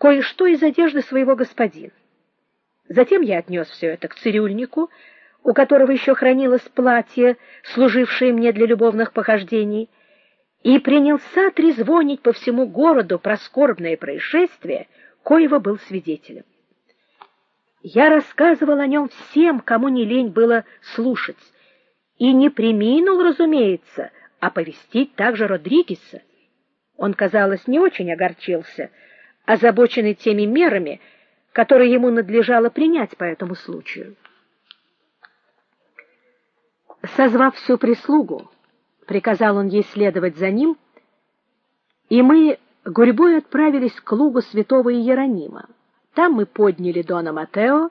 кое-что из одежды своего господина. Затем я отнес все это к цирюльнику, у которого еще хранилось платье, служившее мне для любовных похождений, и принялся трезвонить по всему городу про скорбное происшествие, коего был свидетелем. Я рассказывал о нем всем, кому не лень было слушать, и не преминул, разумеется, оповестить также Родригеса. Он, казалось, не очень огорчился, озабоченный теми мерами, которые ему надлежало принять по этому случаю. Созвав всю прислугу, приказал он ей следовать за ним, и мы гурьбой отправились к лугу святого Иеронима. Там мы подняли дона Матео,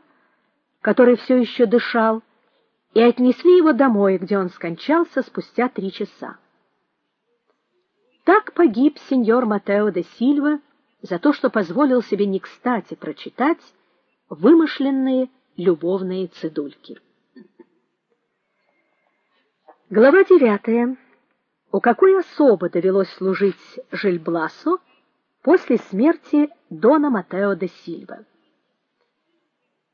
который все еще дышал, и отнесли его домой, где он скончался спустя три часа. Так погиб сеньор Матео де Сильва за то, что позволил себе не кстати прочитать вымышленные любовные цедульки. Глава девятая. У какой особо довелось служить Жильбласу после смерти дона Матео де Сильва?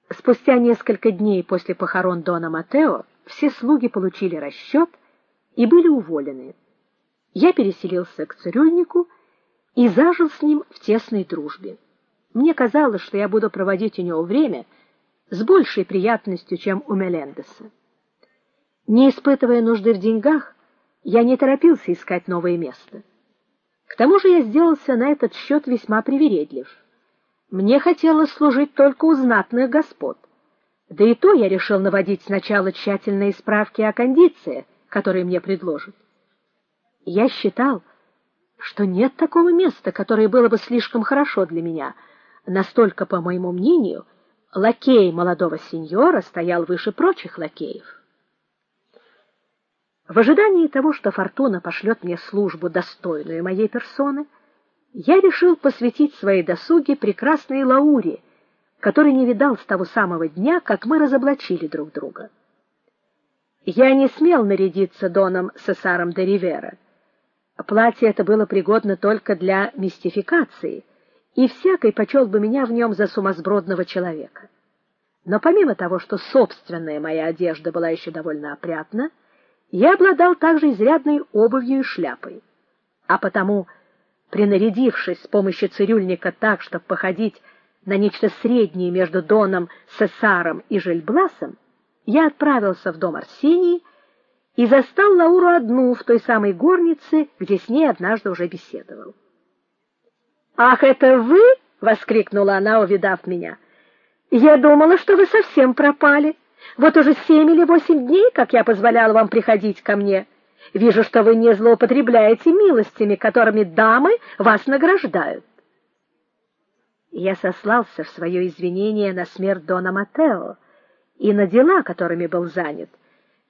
Спустя несколько дней после похорон дона Матео все слуги получили расчет и были уволены. Я переселился к цирюльнику и зажил с ним в тесной дружбе. Мне казалось, что я буду проводить у него время с большей приятностью, чем у Мелендеса. Не испытывая нужды в деньгах, я не торопился искать новое место. К тому же я сделался на этот счет весьма привередлив. Мне хотелось служить только у знатных господ. Да и то я решил наводить сначала тщательные справки о кондиции, которые мне предложат. Я считал, что нет такого места, которое было бы слишком хорошо для меня. Настолько, по моему мнению, лакей молодого сеньора стоял выше прочих лакеев. В ожидании того, что фортуна пошлет мне службу достойную моей персоны, я решил посвятить своей досуге прекрасной Лауре, которой не видал с того самого дня, как мы разоблачили друг друга. Я не смел нарядиться доном Сесаром де Ривера. Платье это было пригодно только для мистификации, и всякий почел бы меня в нем за сумасбродного человека. Но помимо того, что собственная моя одежда была еще довольно опрятна, я обладал также изрядной обувью и шляпой. А потому, принарядившись с помощью цирюльника так, чтобы походить на нечто среднее между Доном Сесаром и Жельбласом, я отправился в дом Арсении и застал Лауру одну в той самой горнице, где с ней однажды уже беседовал. "Ах, это вы?" воскликнула она, увидав меня. "Я думала, что вы совсем пропали". Вот уже семь или восемь дней, как я позволяла вам приходить ко мне. Вижу, что вы не злоупотребляете милостями, которыми дамы вас награждают. Я сослался в свое извинение на смерть дона Матео и на дела, которыми был занят,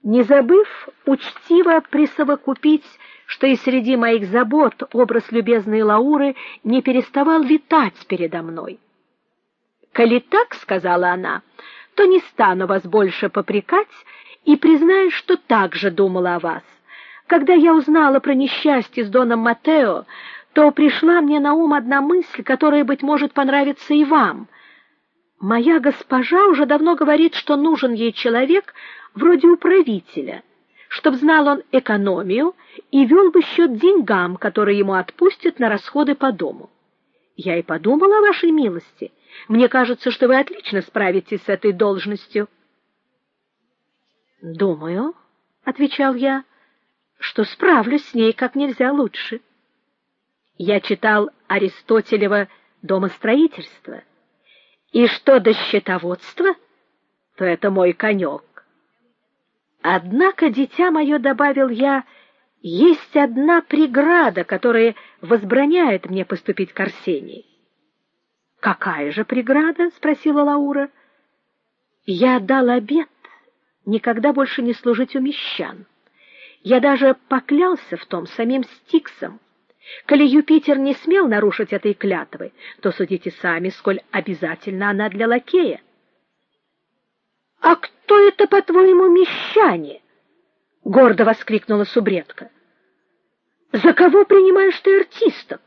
не забыв учтиво присовокупить, что и среди моих забот образ любезной Лауры не переставал витать передо мной. "Коли так", сказала она, то не стану вас больше попрекать и признаю, что так же думала о вас. Когда я узнала про несчастье с доном Матео, то пришла мне на ум одна мысль, которая быть может понравится и вам. Моя госпожа уже давно говорит, что нужен ей человек вроде управителя, чтоб знал он экономию и вел бы счет деньгам, которые ему отпустят на расходы по дому. Я и подумала о вашей милости. Мне кажется, что вы отлично справитесь с этой должностью. Думаю, отвечал я, что справлюсь с ней как нельзя лучше. Я читал Аристотелева Домостроительство. И что до счетоводства, то это мой конек. Однако, дитя мое, добавил я, есть одна преграда, которая возбраняет мне поступить к Арсении. Какая же преграда? спросила Лаура. Я дал обет никогда больше не служить у мещан. Я даже поклялся в том самим Стиксом. Коли Юпитер не смел нарушить этой клятвы, то судите сами, сколь обязательна она для лакея. А кто это, по-твоему, мещане? гордо воскликнула субредка. За кого принимаешь ты артисток?